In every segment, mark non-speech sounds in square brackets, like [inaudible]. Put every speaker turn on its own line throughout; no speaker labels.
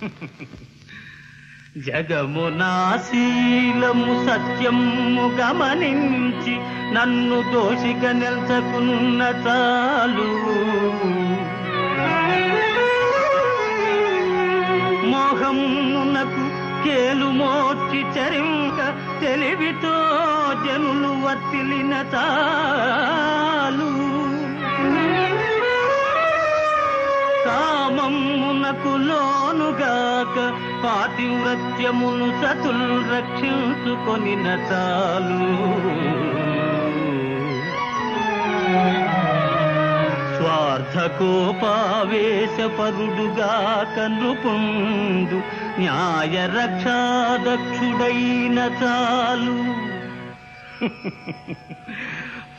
[laughs] జగము నాశీలము సత్యము గమనించి నన్ను దోషిగా నిల్చకున్న చాలు. మోహమునకు కేలు మోర్చి చరింక తెలివితో జనులు వర్తిలిన చాలు లోనుగాక పాతివ్రత్యమును సతులు రక్షించుకొనిన చాలు. స్వార్థకోపావేశపరుడుగాక నృపుండు న్యాయ రక్షాదక్షుడైన చాలు.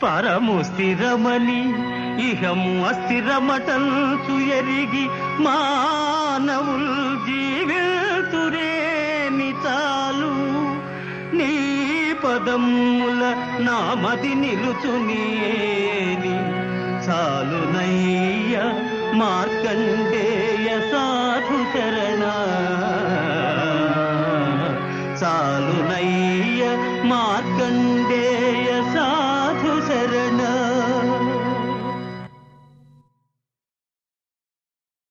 పరము స్థిరమని ఇహము అస్థిరమటంచు ఎరిగి మానవుల్ జీవితురేని చాలు నీ పదముల నామది నిలుచునేని. చాలునయ్య మార్కండేయ సాధు శరణ చాలునయ్య మార్కండేయ సా